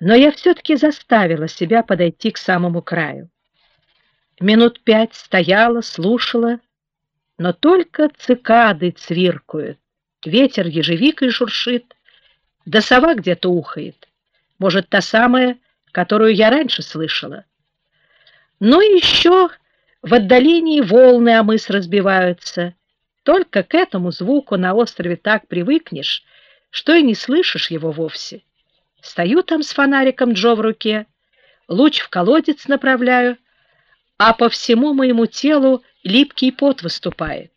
но я все-таки заставила себя подойти к самому краю. Минут пять стояла, слушала, но только цикады цвиркают, ветер ежевикой шуршит, да сова где-то ухает, может, та самая, которую я раньше слышала. Но еще в отдалении волны о мыс разбиваются. Только к этому звуку на острове так привыкнешь, что и не слышишь его вовсе. Стою там с фонариком Джо в руке, луч в колодец направляю, а по всему моему телу липкий пот выступает,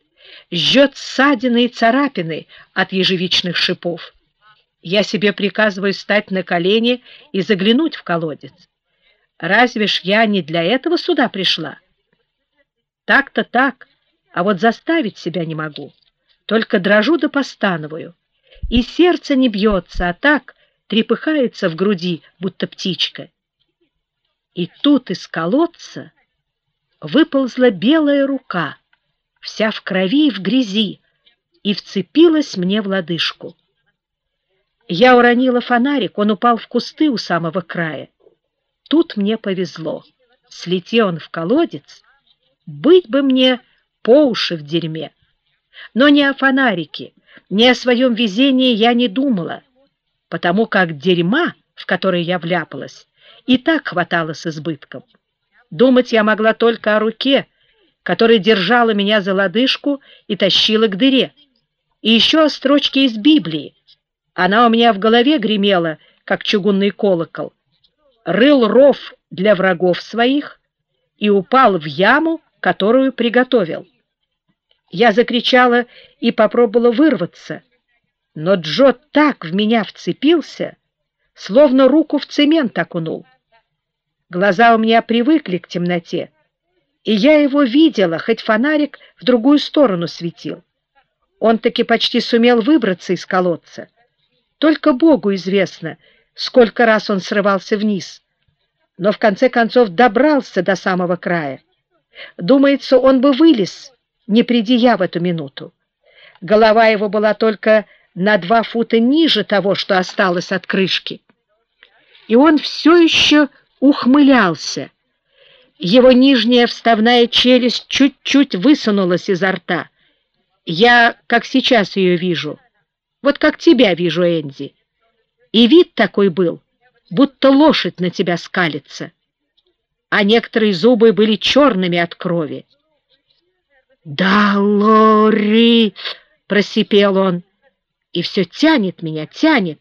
жжет ссадины и царапины от ежевичных шипов. Я себе приказываю встать на колени и заглянуть в колодец. Разве ж я не для этого сюда пришла? Так-то так, а вот заставить себя не могу. Только дрожу да постановую. И сердце не бьется, а так трепыхается в груди, будто птичка. И тут из колодца выползла белая рука, вся в крови и в грязи, и вцепилась мне в лодыжку. Я уронила фонарик, он упал в кусты у самого края. Тут мне повезло. Слетел он в колодец, быть бы мне по уши в дерьме. Но ни о фонарике, ни о своем везении я не думала потому как дерьма, в которое я вляпалась, и так хватало с избытком. Думать я могла только о руке, которая держала меня за лодыжку и тащила к дыре, и еще о строчке из Библии. Она у меня в голове гремела, как чугунный колокол. Рыл ров для врагов своих и упал в яму, которую приготовил. Я закричала и попробовала вырваться, но Джо так в меня вцепился, словно руку в цемент окунул. Глаза у меня привыкли к темноте, и я его видела, хоть фонарик в другую сторону светил. Он таки почти сумел выбраться из колодца. Только Богу известно, сколько раз он срывался вниз, но в конце концов добрался до самого края. Думается, он бы вылез, не приди я в эту минуту. Голова его была только на два фута ниже того, что осталось от крышки. И он все еще ухмылялся. Его нижняя вставная челюсть чуть-чуть высунулась изо рта. Я, как сейчас ее вижу, вот как тебя вижу, Энди. И вид такой был, будто лошадь на тебя скалится. А некоторые зубы были черными от крови. «Да, Лори!» — просипел он и все тянет меня, тянет.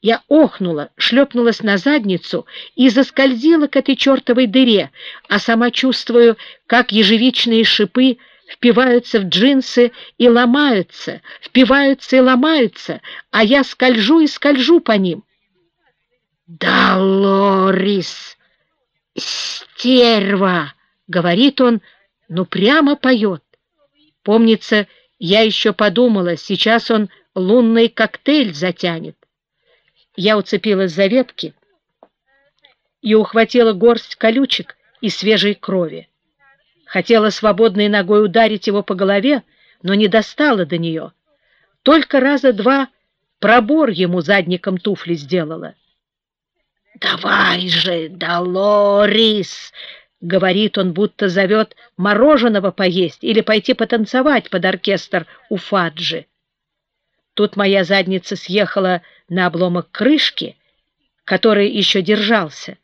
Я охнула, шлепнулась на задницу и заскользила к этой чертовой дыре, а сама чувствую, как ежевичные шипы впиваются в джинсы и ломаются, впиваются и ломаются, а я скольжу и скольжу по ним. «Долорис! Стерва!» — говорит он, ну прямо поет. Помнится, я еще подумала, сейчас он лунный коктейль затянет. Я уцепилась за ветки и ухватила горсть колючек и свежей крови. Хотела свободной ногой ударить его по голове, но не достала до нее. Только раза два пробор ему задником туфли сделала. «Давай же, Долорис!» — говорит он, будто зовет мороженого поесть или пойти потанцевать под оркестр у Фаджи. Тут моя задница съехала на обломок крышки, который еще держался,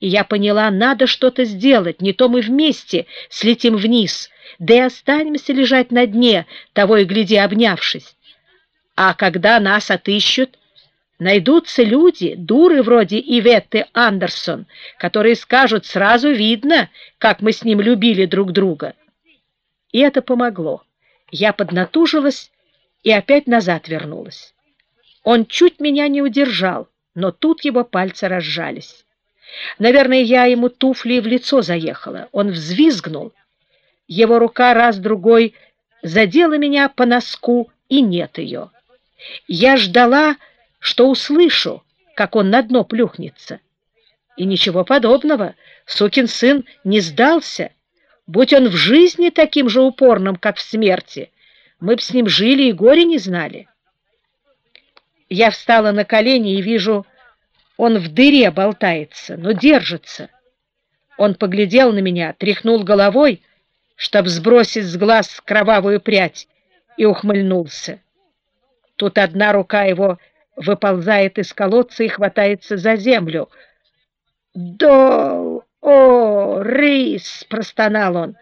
и я поняла, надо что-то сделать, не то мы вместе слетим вниз, да и останемся лежать на дне, того и гляди обнявшись. А когда нас отыщут, найдутся люди, дуры вроде Иветты Андерсон, которые скажут, сразу видно, как мы с ним любили друг друга. И это помогло. Я поднатужилась и опять назад вернулась. Он чуть меня не удержал, но тут его пальцы разжались. Наверное, я ему туфли в лицо заехала. Он взвизгнул. Его рука раз-другой задела меня по носку, и нет ее. Я ждала, что услышу, как он на дно плюхнется. И ничего подобного. Сукин сын не сдался. Будь он в жизни таким же упорным, как в смерти, мы б с ним жили и горе не знали. Я встала на колени и вижу, Он в дыре болтается, но держится. Он поглядел на меня, тряхнул головой, чтобы сбросить с глаз кровавую прядь, и ухмыльнулся. Тут одна рука его выползает из колодца и хватается за землю. «Дол! О, рис!» — простонал он.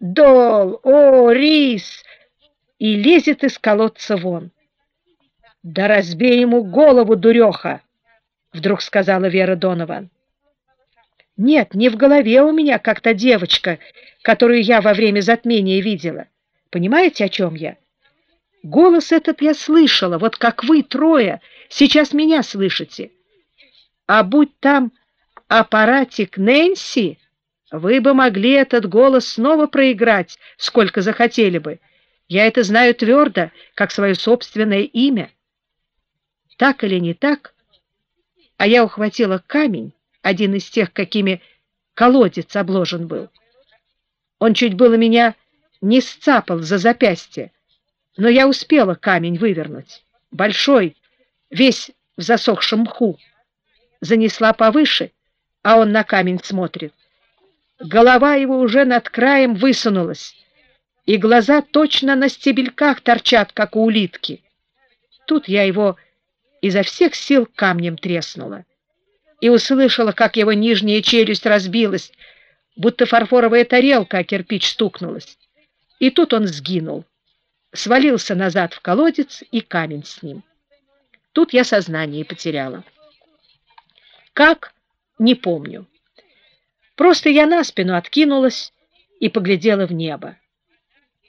«Дол! О, рис!» И лезет из колодца вон. «Да разбей ему голову, дуреха!» — вдруг сказала Вера Донован. «Нет, не в голове у меня как-то девочка, которую я во время затмения видела. Понимаете, о чем я? Голос этот я слышала, вот как вы трое сейчас меня слышите. А будь там аппаратик Нэнси, вы бы могли этот голос снова проиграть, сколько захотели бы. Я это знаю твердо, как свое собственное имя. Так или не так, а я ухватила камень, один из тех, какими колодец обложен был. Он чуть было меня не сцапал за запястье, но я успела камень вывернуть. Большой, весь в засохшем мху. Занесла повыше, а он на камень смотрит. Голова его уже над краем высунулась, и глаза точно на стебельках торчат, как у улитки. Тут я его изо всех сил камнем треснула и услышала, как его нижняя челюсть разбилась, будто фарфоровая тарелка о кирпич стукнулась. И тут он сгинул свалился назад в колодец и камень с ним. Тут я сознание потеряла. Как? Не помню. Просто я на спину откинулась и поглядела в небо.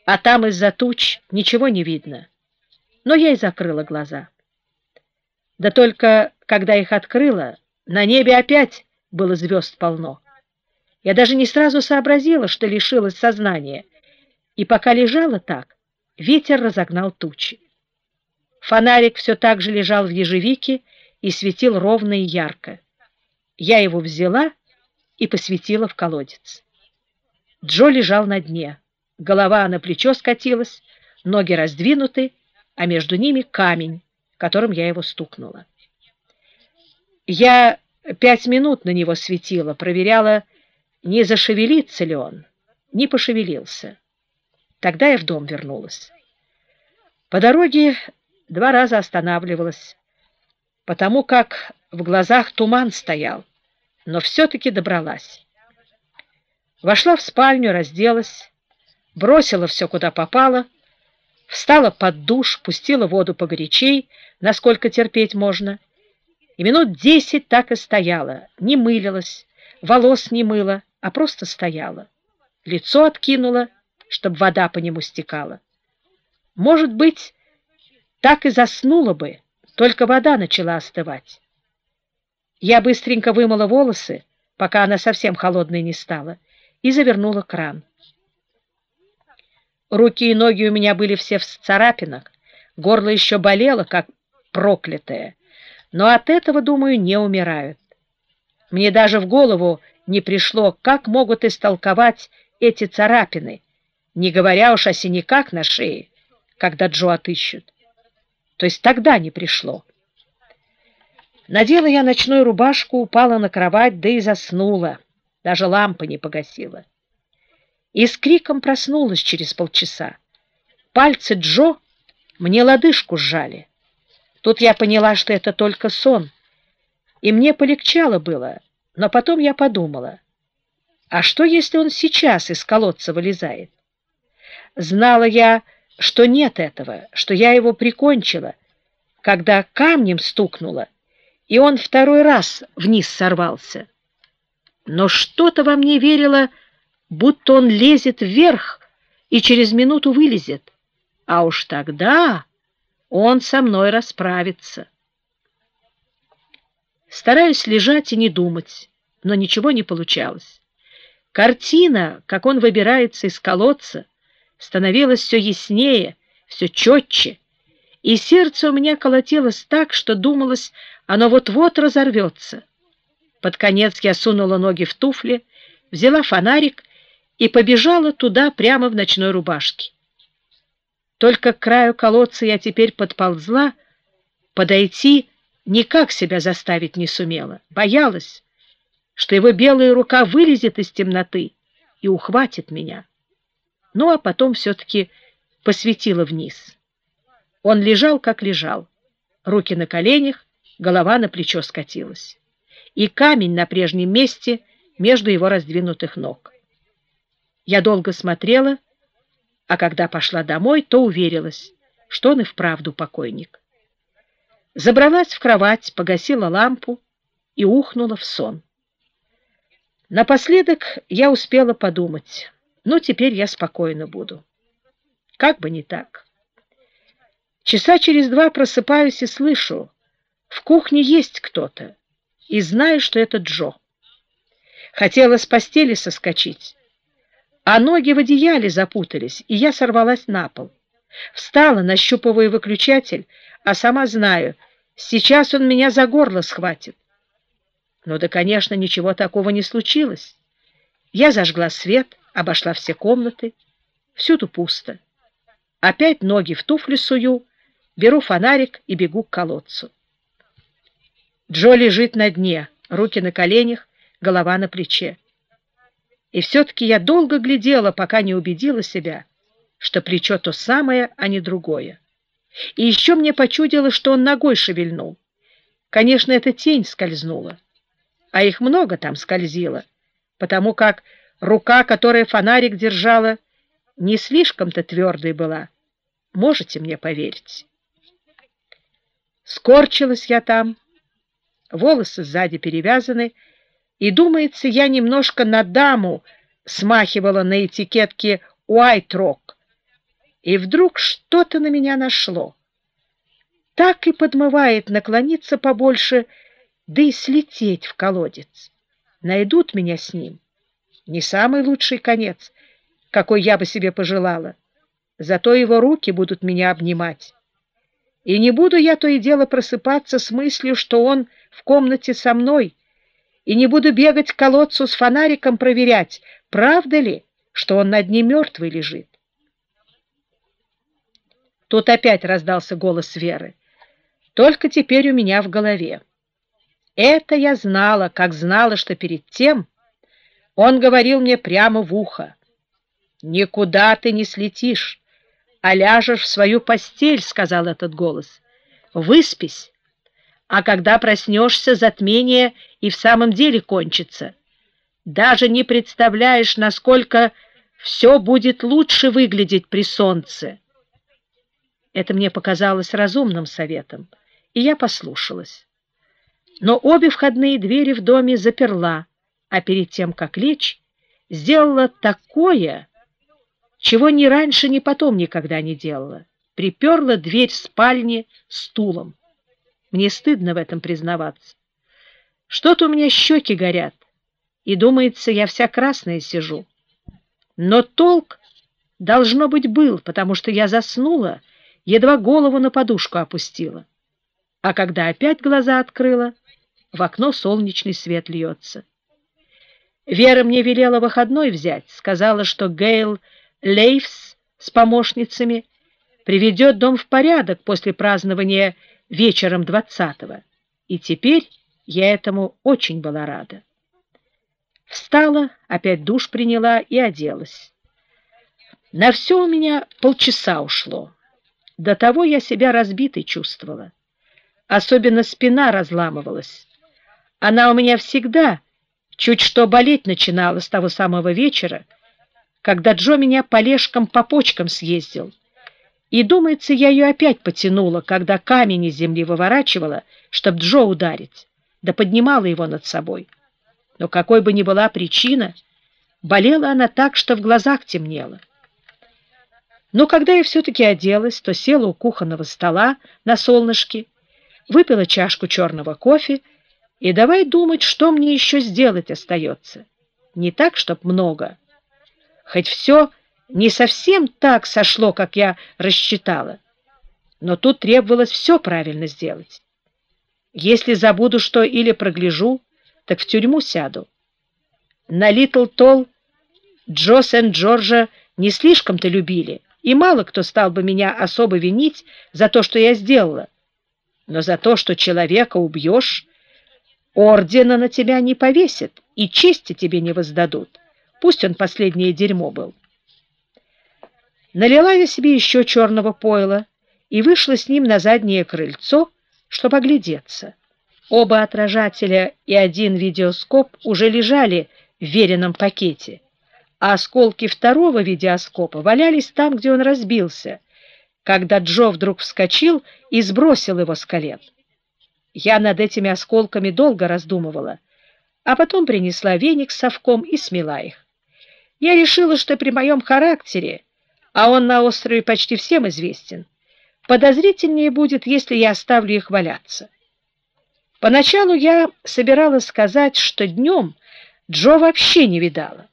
А там из-за туч ничего не видно. Но я и закрыла глаза. Да только, когда их открыла, на небе опять было звезд полно. Я даже не сразу сообразила, что лишилась сознания. И пока лежала так, Ветер разогнал тучи. Фонарик все так же лежал в ежевике и светил ровно и ярко. Я его взяла и посветила в колодец. Джо лежал на дне. Голова на плечо скатилась, ноги раздвинуты, а между ними камень, которым я его стукнула. Я пять минут на него светила, проверяла, не зашевелится ли он. Не пошевелился. Тогда я в дом вернулась. По дороге два раза останавливалась, потому как в глазах туман стоял, но все-таки добралась. Вошла в спальню, разделась, бросила все, куда попало, встала под душ, пустила воду погорячей, насколько терпеть можно, и минут десять так и стояла, не мылилась, волос не мыла, а просто стояла. Лицо откинула, чтобы вода по нему стекала. Может быть, так и заснула бы, только вода начала остывать. Я быстренько вымыла волосы, пока она совсем холодной не стала, и завернула кран. Руки и ноги у меня были все в царапинах, горло еще болело, как проклятое, но от этого, думаю, не умирают. Мне даже в голову не пришло, как могут истолковать эти царапины, не говоря уж о синяках на шее, когда Джо отыщут. То есть тогда не пришло. Надела я ночную рубашку, упала на кровать, да и заснула. Даже лампа не погасила. И с криком проснулась через полчаса. Пальцы Джо мне лодыжку сжали. Тут я поняла, что это только сон, и мне полегчало было, но потом я подумала, а что, если он сейчас из колодца вылезает? Знала я, что нет этого, что я его прикончила, когда камнем стукнула, и он второй раз вниз сорвался. Но что-то во мне верило, будто он лезет вверх и через минуту вылезет, а уж тогда он со мной расправится. Стараюсь лежать и не думать, но ничего не получалось. Картина, как он выбирается из колодца, становилось все яснее, все четче, и сердце у меня колотилось так, что думалось, оно вот-вот разорвется. Под конец я сунула ноги в туфли, взяла фонарик и побежала туда прямо в ночной рубашке. Только к краю колодца я теперь подползла, подойти никак себя заставить не сумела, боялась, что его белая рука вылезет из темноты и ухватит меня. Ну, а потом все-таки посветила вниз. Он лежал, как лежал, руки на коленях, голова на плечо скатилась, и камень на прежнем месте между его раздвинутых ног. Я долго смотрела, а когда пошла домой, то уверилась, что он и вправду покойник. Забралась в кровать, погасила лампу и ухнула в сон. Напоследок я успела подумать, ну, теперь я спокойно буду. Как бы не так. Часа через два просыпаюсь и слышу, в кухне есть кто-то, и знаю, что это Джо. Хотела с постели соскочить, а ноги в одеяле запутались, и я сорвалась на пол. Встала, нащупывая выключатель, а сама знаю, сейчас он меня за горло схватит. Ну да, конечно, ничего такого не случилось. Я зажгла свет, обошла все комнаты. Всюду пусто. Опять ноги в туфли сую, беру фонарик и бегу к колодцу. Джо лежит на дне, руки на коленях, голова на плече. И все-таки я долго глядела, пока не убедила себя, что плечо то самое, а не другое. И еще мне почудилось, что он ногой шевельнул. Конечно, эта тень скользнула. А их много там скользило, потому как рука, которая фонарик держала, не слишком-то твердой была. Можете мне поверить? Скорчилась я там, волосы сзади перевязаны, и, думается, я немножко на даму смахивала на этикетке «White Rock», и вдруг что-то на меня нашло. Так и подмывает наклониться побольше, да и слететь в колодец. Найдут меня с ним. Не самый лучший конец, какой я бы себе пожелала. Зато его руки будут меня обнимать. И не буду я то и дело просыпаться с мыслью, что он в комнате со мной, и не буду бегать к колодцу с фонариком проверять, правда ли, что он на дне мертвый лежит. Тут опять раздался голос Веры. Только теперь у меня в голове. Это я знала, как знала, что перед тем он говорил мне прямо в ухо. «Никуда ты не слетишь, а ляжешь в свою постель», — сказал этот голос. «Выспись, а когда проснешься, затмение и в самом деле кончится. Даже не представляешь, насколько все будет лучше выглядеть при солнце». Это мне показалось разумным советом, и я послушалась. Но обе входные двери в доме заперла, а перед тем, как лечь, сделала такое, чего ни раньше, ни потом никогда не делала. Приперла дверь спальни стулом. Мне стыдно в этом признаваться. Что-то у меня щеки горят, и, думается, я вся красная сижу. Но толк, должно быть, был, потому что я заснула, едва голову на подушку опустила. А когда опять глаза открыла, в окно солнечный свет льется. Вера мне велела выходной взять, сказала, что Гейл Лейфс с помощницами приведет дом в порядок после празднования вечером двадцатого, и теперь я этому очень была рада. Встала, опять душ приняла и оделась. На все у меня полчаса ушло. До того я себя разбитой чувствовала. Особенно спина разламывалась. Она у меня всегда чуть что болеть начинала с того самого вечера, когда Джо меня полежком по почкам съездил. И, думается, я ее опять потянула, когда камень из земли выворачивала, чтоб Джо ударить, да поднимала его над собой. Но какой бы ни была причина, болела она так, что в глазах темнело. Но когда я все-таки оделась, то села у кухонного стола на солнышке, выпила чашку черного кофе и давай думать, что мне еще сделать остается. Не так, чтоб много. Хоть все не совсем так сошло, как я рассчитала, но тут требовалось все правильно сделать. Если забуду что или прогляжу, так в тюрьму сяду. На Литл Толл Джо Сент-Джорджа не слишком-то любили, и мало кто стал бы меня особо винить за то, что я сделала. Но за то, что человека убьешь, ордена на тебя не повесят и чести тебе не воздадут. Пусть он последнее дерьмо был. Налила я себе еще черного пойла и вышла с ним на заднее крыльцо, чтобы оглядеться. Оба отражателя и один видеоскоп уже лежали в веренном пакете, а осколки второго видеоскопа валялись там, где он разбился, когда Джо вдруг вскочил и сбросил его с колен. Я над этими осколками долго раздумывала, а потом принесла веник с совком и смела их. Я решила, что при моем характере, а он на острове почти всем известен, подозрительнее будет, если я оставлю их валяться. Поначалу я собиралась сказать, что днем Джо вообще не видала.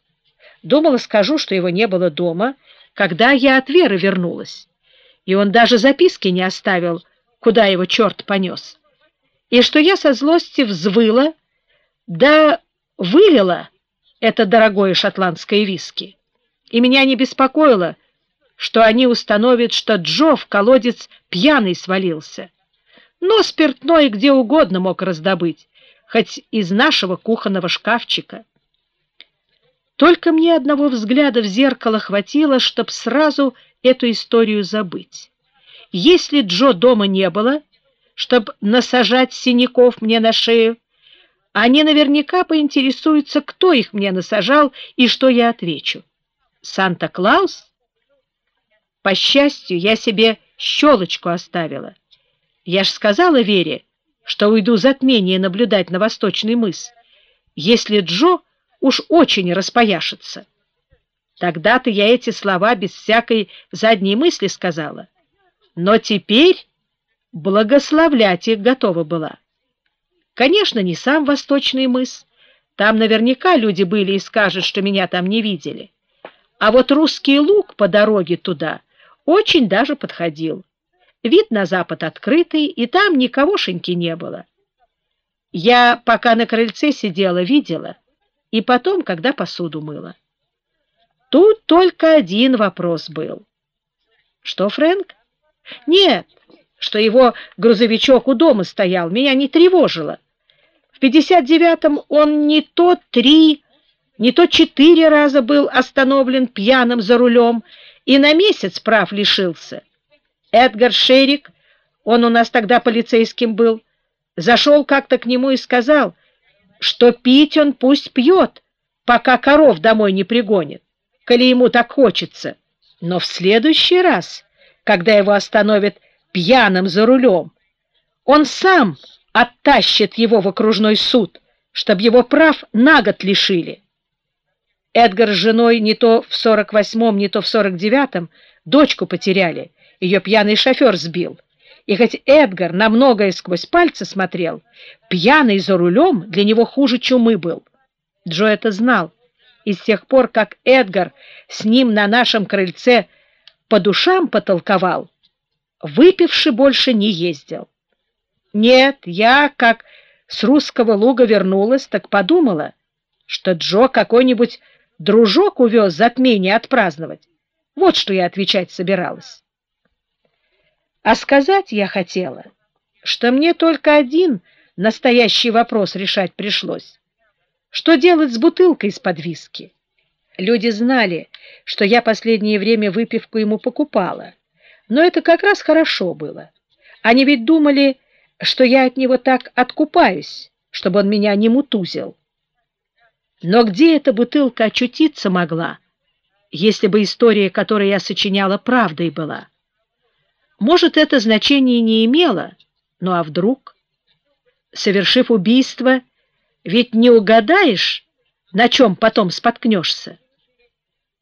Думала, скажу, что его не было дома, когда я от Веры вернулась, и он даже записки не оставил, куда его черт понес, и что я со злости взвыла, да вылила это дорогое шотландское виски, и меня не беспокоило, что они установят, что Джо в колодец пьяный свалился. Но спиртное где угодно мог раздобыть, хоть из нашего кухонного шкафчика. Только мне одного взгляда в зеркало хватило, чтобы сразу эту историю забыть. Если Джо дома не было, чтобы насажать синяков мне на шею, они наверняка поинтересуются, кто их мне насажал и что я отвечу. Санта-Клаус? По счастью, я себе щелочку оставила. Я ж сказала Вере, что уйду затмение наблюдать на восточный мыс, если Джо уж очень распояшится. Тогда-то я эти слова без всякой задней мысли сказала. Но теперь благословлять их готова была. Конечно, не сам восточный мыс. Там наверняка люди были и скажут, что меня там не видели. А вот русский луг по дороге туда — очень даже подходил. Вид на запад открытый, и там никогошеньки не было. Я, пока на крыльце сидела, видела, и потом, когда посуду мыла. Тут только один вопрос был. Что, Фрэнк? Нет, что его грузовичок у дома стоял, меня не тревожило. В 59-м он не то три, не то четыре раза был остановлен пьяным за рулем, и на месяц прав лишился. Эдгар Шерик, он у нас тогда полицейским был, зашел как-то к нему и сказал, что пить он пусть пьет, пока коров домой не пригонит, коли ему так хочется. Но в следующий раз, когда его остановят пьяным за рулем, он сам оттащит его в окружной суд, чтобы его прав на год лишили. Эдгар с женой не то в 48-м, не то в 49-м дочку потеряли, ее пьяный шофер сбил. И хоть Эдгар на многое сквозь пальцы смотрел, пьяный за рулем для него хуже чумы был. Джо это знал, и с тех пор, как Эдгар с ним на нашем крыльце по душам потолковал, выпивший больше не ездил. Нет, я, как с русского луга вернулась, так подумала, что Джо какой-нибудь дружок увез затмение отпраздновать. Вот что я отвечать собиралась. А сказать я хотела, что мне только один настоящий вопрос решать пришлось. Что делать с бутылкой из-под виски? Люди знали, что я последнее время выпивку ему покупала, но это как раз хорошо было. Они ведь думали, что я от него так откупаюсь, чтобы он меня не мутузил. Но где эта бутылка очутиться могла, если бы история, которую я сочиняла, правдой была? Может, это значение не имело, ну а вдруг? Совершив убийство, ведь не угадаешь, на чем потом споткнешься.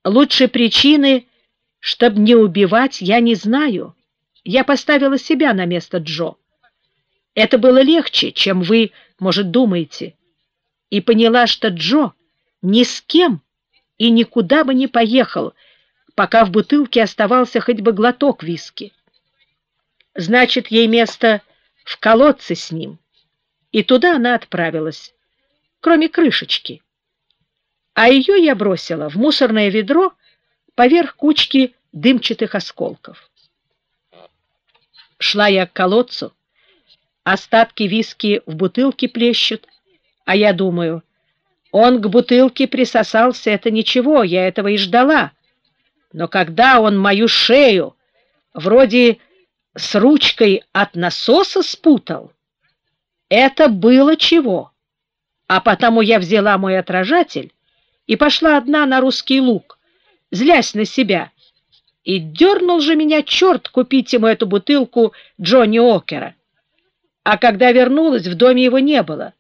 Лучшей причины, чтобы не убивать, я не знаю. Я поставила себя на место Джо. Это было легче, чем вы, может, думаете и поняла, что Джо ни с кем и никуда бы не поехал, пока в бутылке оставался хоть бы глоток виски. Значит, ей место в колодце с ним, и туда она отправилась, кроме крышечки. А ее я бросила в мусорное ведро поверх кучки дымчатых осколков. Шла я к колодцу, остатки виски в бутылке плещут, а я думаю, он к бутылке присосался, это ничего, я этого и ждала. Но когда он мою шею вроде с ручкой от насоса спутал, это было чего. А потому я взяла мой отражатель и пошла одна на русский луг, злясь на себя. И дернул же меня черт купить ему эту бутылку Джонни Окера. А когда вернулась, в доме его не было.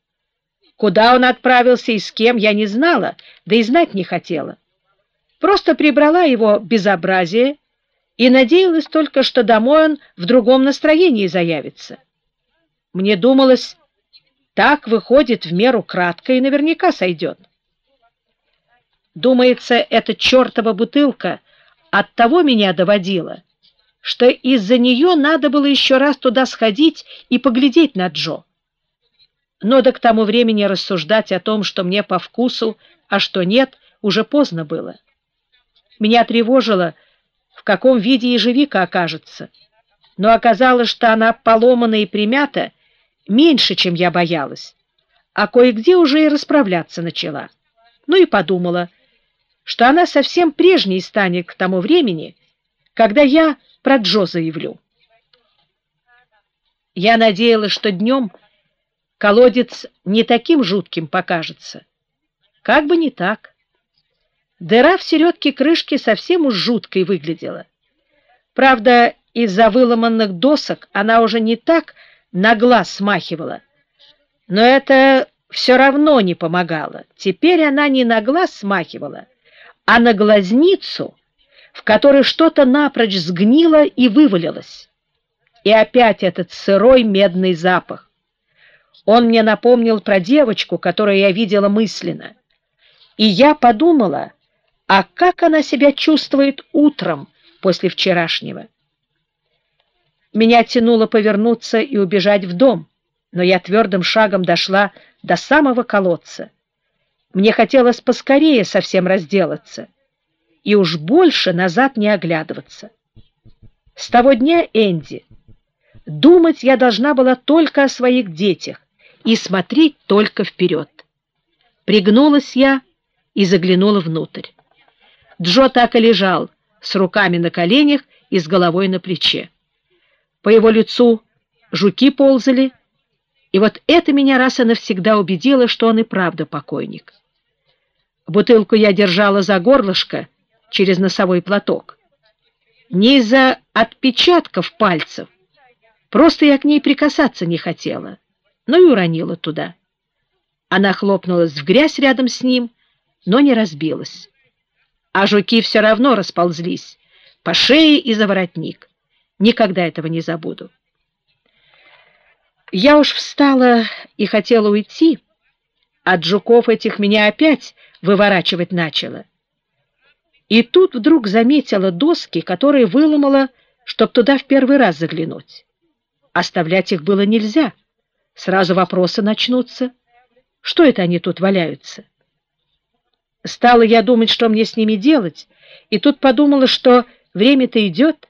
Куда он отправился и с кем, я не знала, да и знать не хотела. Просто прибрала его безобразие и надеялась только, что домой он в другом настроении заявится. Мне думалось, так выходит в меру кратко и наверняка сойдет. Думается, эта чертова бутылка от того меня доводила, что из-за нее надо было еще раз туда сходить и поглядеть на Джо но до к тому времени рассуждать о том, что мне по вкусу, а что нет, уже поздно было. Меня тревожило, в каком виде ежевика окажется, но оказалось, что она поломана и примята меньше, чем я боялась, а кое-где уже и расправляться начала. Ну и подумала, что она совсем прежней станет к тому времени, когда я про Джо заявлю. Я надеялась, что днем колодец не таким жутким покажется. Как бы не так. Дыра в середке крышки совсем уж жуткой выглядела. Правда, из-за выломанных досок она уже не так на глаз смахивала. Но это все равно не помогало. Теперь она не на глаз смахивала, а на глазницу, в которой что-то напрочь сгнило и вывалилось. И опять этот сырой медный запах. Он мне напомнил про девочку, которую я видела мысленно. И я подумала, а как она себя чувствует утром после вчерашнего? Меня тянуло повернуться и убежать в дом, но я твердым шагом дошла до самого колодца. Мне хотелось поскорее совсем разделаться и уж больше назад не оглядываться. С того дня, Энди, думать я должна была только о своих детях, и смотреть только вперед. Пригнулась я и заглянула внутрь. Джо так и лежал, с руками на коленях и с головой на плече. По его лицу жуки ползали, и вот это меня раз и навсегда убедило, что он и правда покойник. Бутылку я держала за горлышко через носовой платок. Не из-за отпечатков пальцев, просто я к ней прикасаться не хотела но и уронила туда. Она хлопнулась в грязь рядом с ним, но не разбилась. А жуки все равно расползлись по шее и за воротник. Никогда этого не забуду. Я уж встала и хотела уйти, от жуков этих меня опять выворачивать начало. И тут вдруг заметила доски, которые выломала, чтоб туда в первый раз заглянуть. Оставлять их было нельзя. Сразу вопросы начнутся. Что это они тут валяются? Стала я думать, что мне с ними делать, и тут подумала, что время-то идет,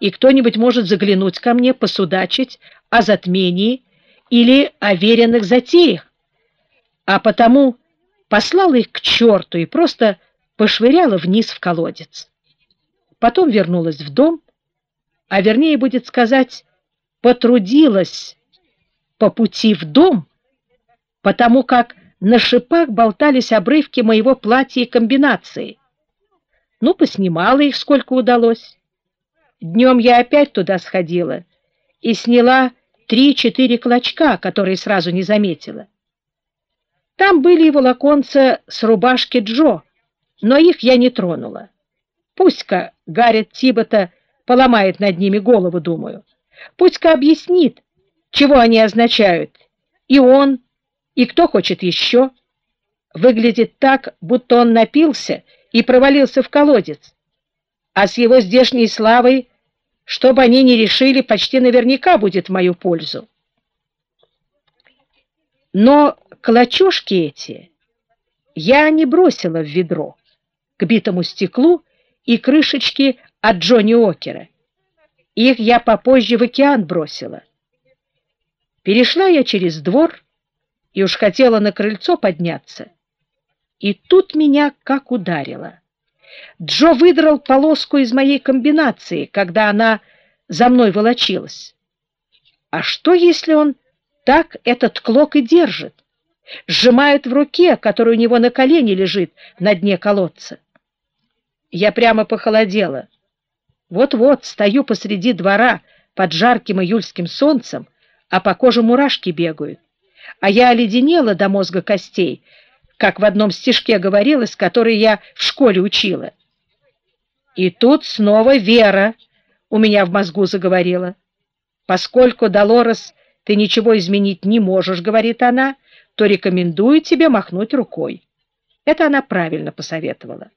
и кто-нибудь может заглянуть ко мне, посудачить о затмении или о веренных затеях, а потому послала их к черту и просто пошвыряла вниз в колодец. Потом вернулась в дом, а вернее будет сказать, потрудилась по пути в дом, потому как на шипах болтались обрывки моего платья и комбинации. Ну, поснимала их, сколько удалось. Днем я опять туда сходила и сняла три-четыре клочка, которые сразу не заметила. Там были и волоконца с рубашки Джо, но их я не тронула. Пусть-ка Гаррет Тибота поломает над ними голову, думаю. Пусть-ка объяснит, чего они означают? И он, и кто хочет еще? Выглядит так, будто он напился и провалился в колодец. А с его здешней славой, что бы они ни решили, почти наверняка будет в мою пользу. Но клочушки эти я не бросила в ведро к битому стеклу и крышечки от Джонни Окера. Их я попозже в океан бросила. Перешла я через двор и уж хотела на крыльцо подняться. И тут меня как ударило. Джо выдрал полоску из моей комбинации, когда она за мной волочилась. А что, если он так этот клок и держит? Сжимает в руке, которая у него на колене лежит на дне колодца. Я прямо похолодела. Вот-вот стою посреди двора под жарким июльским солнцем, а по коже мурашки бегают. А я оледенела до мозга костей, как в одном стишке говорилось, который я в школе учила. И тут снова Вера у меня в мозгу заговорила. «Поскольку, Долорес, ты ничего изменить не можешь, — говорит она, — то рекомендую тебе махнуть рукой». Это она правильно посоветовала.